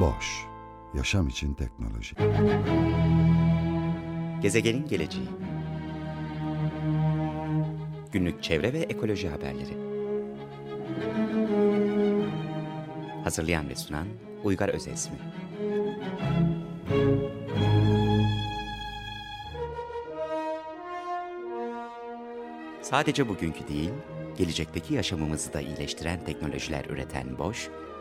Boş, yaşam için teknoloji. Gezegenin Geleceği. Günlük çevre ve ekoloji haberleri. Hazırlayan ve sunan Uygar Özesmi. Sadece bugünkü değil, gelecekteki yaşamımızı da iyileştiren teknolojiler üreten Boş,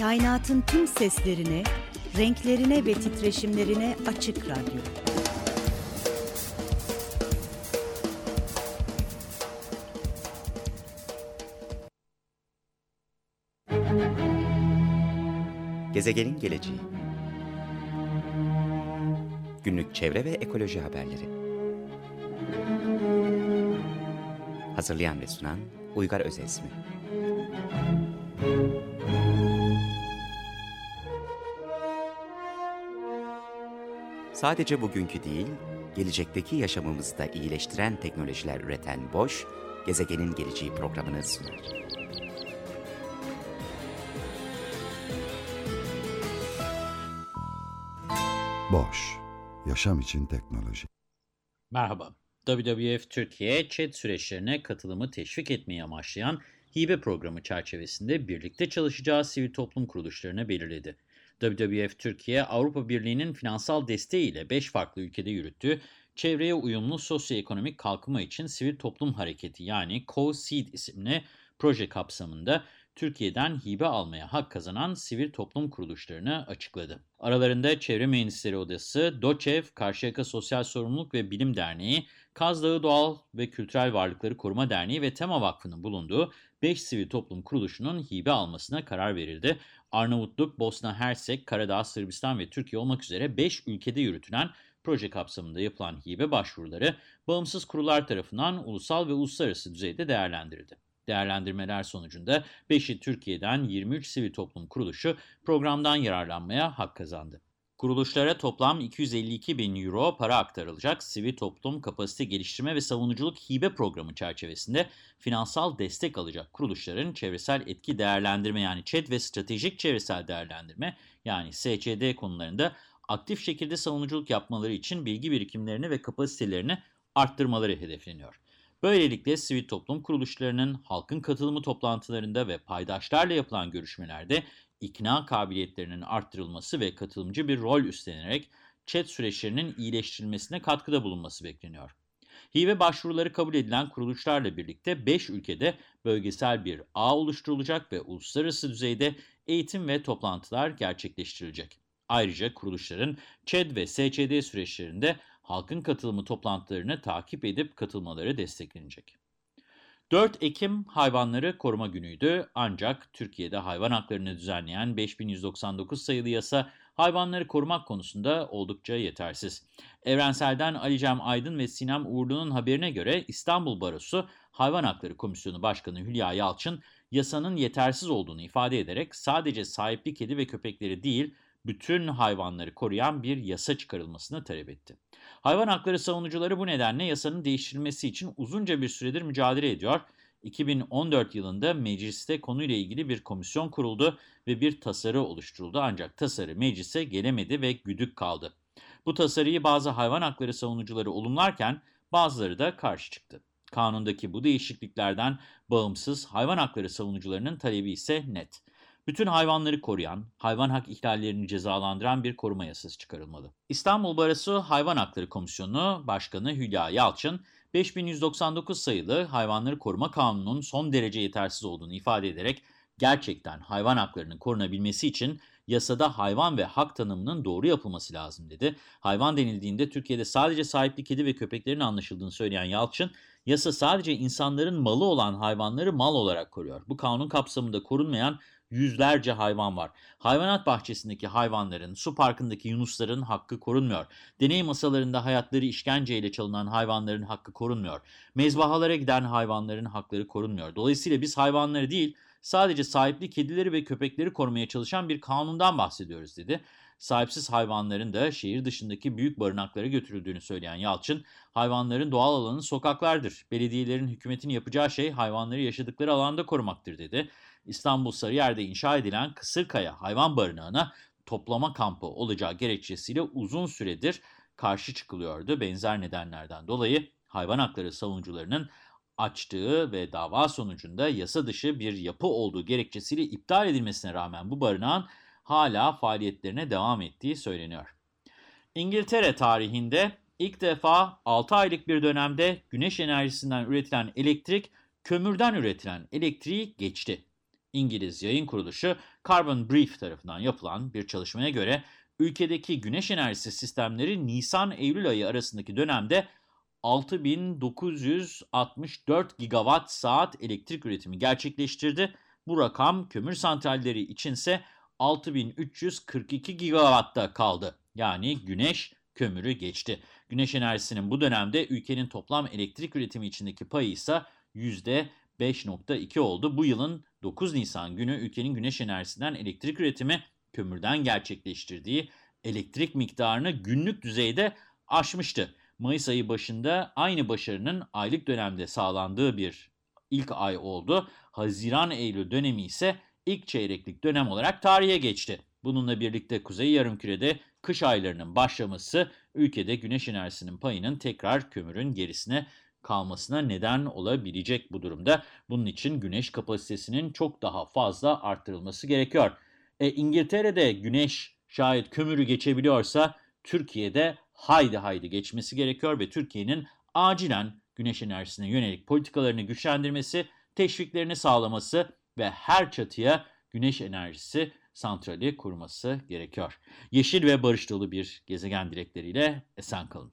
Kainatın tüm seslerine, renklerine ve titreşimlerine açık radyo. Gezegenin geleceği. Günlük çevre ve ekoloji haberleri. Hazırlayan ve sunan Uygar Özesmi Sadece bugünkü değil, gelecekteki yaşamımızı da iyileştiren teknolojiler üreten Boş, Gezegenin Geleceği programını sunar. Boş, yaşam için teknoloji. Merhaba. WWF Türkiye, ÇED süreçlerine katılımı teşvik etmeyi amaçlayan hibe programı çerçevesinde birlikte çalışacağı sivil toplum kuruluşlarını belirledi. WWF Türkiye, Avrupa Birliği'nin finansal desteğiyle 5 farklı ülkede yürüttüğü çevreye uyumlu sosyoekonomik kalkınma için sivil toplum hareketi yani COSEED isimli proje kapsamında Türkiye'den hibe almaya hak kazanan sivil toplum kuruluşlarını açıkladı. Aralarında Çevre Mühendisleri Odası, DOÇEV, Karşıyaka Sosyal Sorumluluk ve Bilim Derneği, Kaz Dağı Doğal ve Kültürel Varlıkları Koruma Derneği ve Tema Vakfı'nın bulunduğu 5 sivil toplum kuruluşunun hibe almasına karar verildi. Arnavutluk, Bosna Hersek, Karadağ, Sırbistan ve Türkiye olmak üzere 5 ülkede yürütülen proje kapsamında yapılan hibe başvuruları bağımsız kurullar tarafından ulusal ve uluslararası düzeyde değerlendirildi. Değerlendirmeler sonucunda 5'i Türkiye'den 23 sivil toplum kuruluşu programdan yararlanmaya hak kazandı. Kuruluşlara toplam 252 bin euro para aktarılacak sivil toplum kapasite geliştirme ve savunuculuk hibe programı çerçevesinde finansal destek alacak kuruluşların çevresel etki değerlendirme yani ÇED ve stratejik çevresel değerlendirme yani SCD konularında aktif şekilde savunuculuk yapmaları için bilgi birikimlerini ve kapasitelerini arttırmaları hedefleniyor. Böylelikle sivil toplum kuruluşlarının halkın katılımı toplantılarında ve paydaşlarla yapılan görüşmelerde ikna kabiliyetlerinin arttırılması ve katılımcı bir rol üstlenerek chat süreçlerinin iyileştirilmesine katkıda bulunması bekleniyor. Hibe başvuruları kabul edilen kuruluşlarla birlikte 5 ülkede bölgesel bir ağ oluşturulacak ve uluslararası düzeyde eğitim ve toplantılar gerçekleştirilecek. Ayrıca kuruluşların ÇED ve SÇD süreçlerinde halkın katılımı toplantılarını takip edip katılmaları desteklenecek. 4 Ekim Hayvanları Koruma Günü'ydü ancak Türkiye'de hayvan haklarını düzenleyen 5199 sayılı yasa hayvanları korumak konusunda oldukça yetersiz. Evrensel'den Alicem Aydın ve Sinem Uğurlu'nun haberine göre İstanbul Barosu Hayvan Hakları Komisyonu Başkanı Hülya Yalçın yasanın yetersiz olduğunu ifade ederek sadece sahipli kedi ve köpekleri değil bütün hayvanları koruyan bir yasa çıkarılmasını talep etti. Hayvan hakları savunucuları bu nedenle yasanın değiştirilmesi için uzunca bir süredir mücadele ediyor. 2014 yılında mecliste konuyla ilgili bir komisyon kuruldu ve bir tasarı oluşturuldu ancak tasarı meclise gelemedi ve güdük kaldı. Bu tasarıyı bazı hayvan hakları savunucuları olumlarken bazıları da karşı çıktı. Kanundaki bu değişikliklerden bağımsız hayvan hakları savunucularının talebi ise net. Bütün hayvanları koruyan, hayvan hak ihlallerini cezalandıran bir koruma yasası çıkarılmalı. İstanbul Barosu Hayvan Hakları Komisyonu Başkanı Hülya Yalçın, 5199 sayılı Hayvanları Koruma Kanunu'nun son derece yetersiz olduğunu ifade ederek gerçekten hayvan haklarının korunabilmesi için yasada hayvan ve hak tanımının doğru yapılması lazım dedi. Hayvan denildiğinde Türkiye'de sadece sahipli kedi ve köpeklerin anlaşıldığını söyleyen Yalçın, yasa sadece insanların malı olan hayvanları mal olarak koruyor. Bu kanun kapsamında korunmayan yüzlerce hayvan var. Hayvanat bahçesindeki hayvanların, su parkındaki yunusların hakkı korunmuyor. Deney masalarında hayatları işkenceyle çalınan hayvanların hakkı korunmuyor. Mezbahalara giden hayvanların hakları korunmuyor. Dolayısıyla biz hayvanları değil, sadece sahipli kedileri ve köpekleri korumaya çalışan bir kanundan bahsediyoruz dedi. Sahipsiz hayvanların da şehir dışındaki büyük barınaklara götürüldüğünü söyleyen Yalçın, hayvanların doğal alanı sokaklardır. Belediyelerin hükümetin yapacağı şey hayvanları yaşadıkları alanda korumaktır dedi. İstanbul Sarıyer'de inşa edilen Kısırkaya Hayvan Barınağı'na toplama kampı olacağı gerekçesiyle uzun süredir karşı çıkılıyordu. Benzer nedenlerden dolayı hayvan hakları savunucularının açtığı ve dava sonucunda yasa dışı bir yapı olduğu gerekçesiyle iptal edilmesine rağmen bu barınağın hala faaliyetlerine devam ettiği söyleniyor. İngiltere tarihinde ilk defa 6 aylık bir dönemde güneş enerjisinden üretilen elektrik kömürden üretilen elektriği geçti. İngiliz yayın kuruluşu Carbon Brief tarafından yapılan bir çalışmaya göre ülkedeki güneş enerjisi sistemleri Nisan-Eylül ayı arasındaki dönemde 6964 gigawatt saat elektrik üretimi gerçekleştirdi. Bu rakam kömür santralleri içinse 6342 gigawatt'ta kaldı. Yani güneş kömürü geçti. Güneş enerjisinin bu dönemde ülkenin toplam elektrik üretimi içindeki payı ise %5.2 oldu. Bu yılın 9 Nisan günü ülkenin güneş enerjisinden elektrik üretimi kömürden gerçekleştirdiği elektrik miktarını günlük düzeyde aşmıştı. Mayıs ayı başında aynı başarının aylık dönemde sağlandığı bir ilk ay oldu. Haziran-Eylül dönemi ise ilk çeyreklik dönem olarak tarihe geçti. Bununla birlikte Kuzey Yarımküre'de kış aylarının başlaması ülkede güneş enerjisinin payının tekrar kömürün gerisine kalmasına neden olabilecek bu durumda. Bunun için güneş kapasitesinin çok daha fazla arttırılması gerekiyor. E, İngiltere'de güneş şayet kömürü geçebiliyorsa Türkiye'de haydi haydi geçmesi gerekiyor ve Türkiye'nin acilen güneş enerjisine yönelik politikalarını güçlendirmesi, teşviklerini sağlaması ve her çatıya güneş enerjisi santrali kurması gerekiyor. Yeşil ve barış dolu bir gezegen dilekleriyle esen kalın.